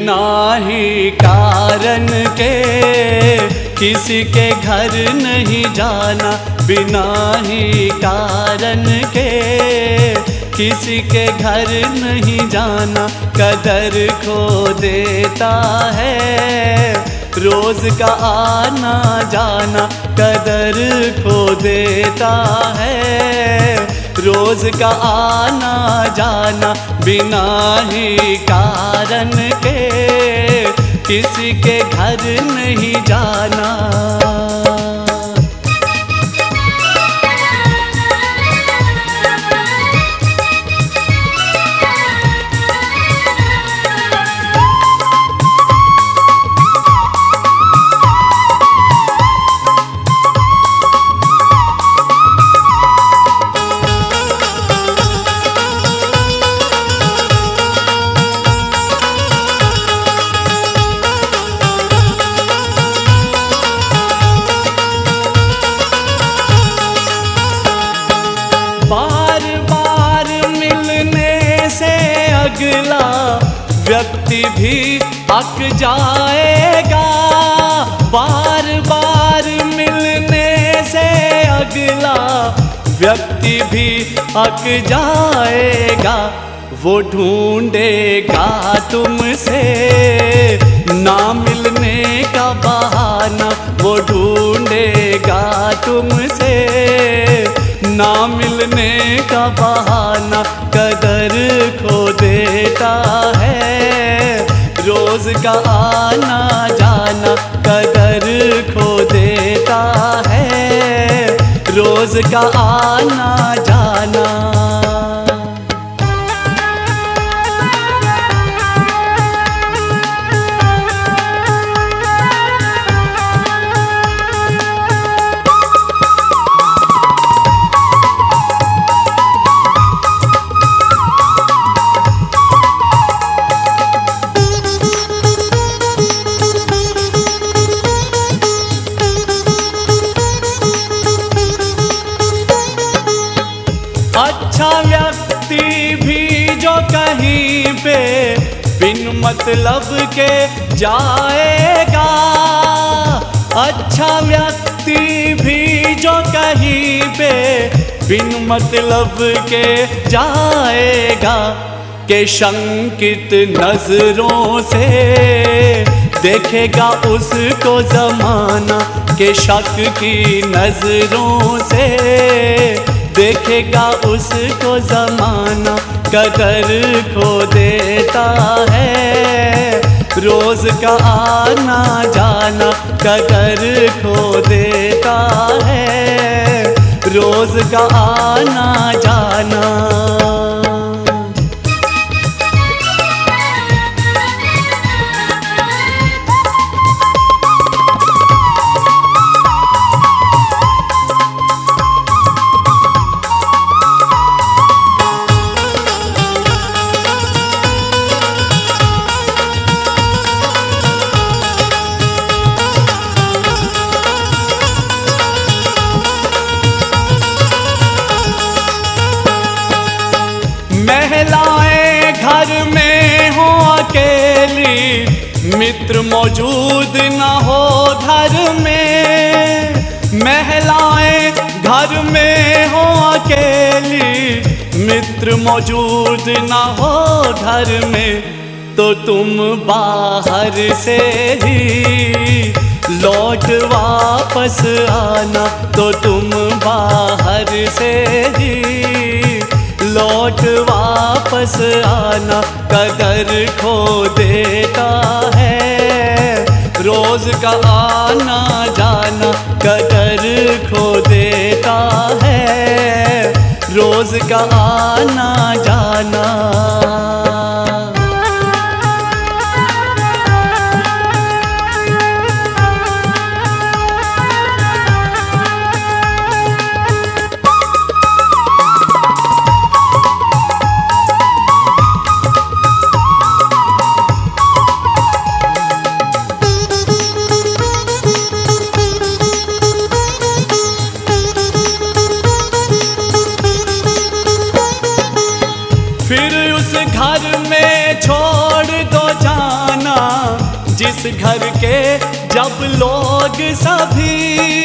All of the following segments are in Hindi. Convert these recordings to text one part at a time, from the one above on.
ही कारण के किसी के घर नहीं जाना, बिना ही कारण के किसी के घर नहीं जाना कदर खो देता है। रोज का आना जाना कदर खो देता है। रोज का आना जाना बिना ही कारण के किसी के घर नहीं जाना। व्यक्ति भी अक जाएगा। बार बार मिलने से अगला व्यक्ति भी अक जाएगा। वो ढूंढेगा तुमसे। ना मिलने का बहाना, वो ढूंढेगा तुमसे। ना मिलने का बहाना रोज का आना जाना कदर खो देता है। रोज का आना जाना मतलब के जाएगा। अच्छा व्यक्ति भी जो कहीं पे बिन मतलब के जाएगा। के शंकित नज़रों से देखेगा उसको जमाना। के शक की नज़रों से देखेगा उसको जमाना। कदर खो देता है। रोज का आना जाना कदर खो देता है। रोज का आना जाना मौजूद न हो घर में। महिलाएँ घर में हो अकेली। मित्र मौजूद न हो घर में तो तुम बाहर से ही लौट वापस आना। तो तुम बाहर से ही लौट वापस आना। कदर खो देता का आना जाना कदर खो देता है। रोज का आना जाना। उस घर में छोड़ दो जाना। जिस घर के जब लोग सभी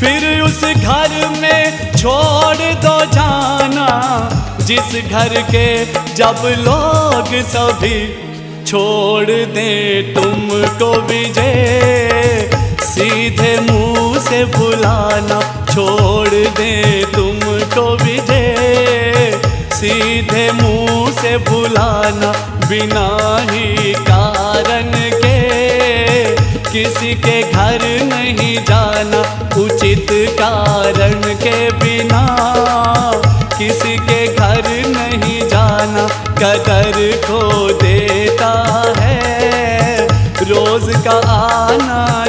फिर उस घर में छोड़ दो जाना। जिस घर के जब लोग सभी छोड़ दे तुमको विजय। सीधे मुँह से बुलाना, छोड़ दे तुमको विजय। सीधे मुँह से बुलाना बिना ही कारण के। किसी के घर नहीं जाना उचित कारण के बिना। किसी के घर नहीं जाना कदर खो देता है। रोज का आना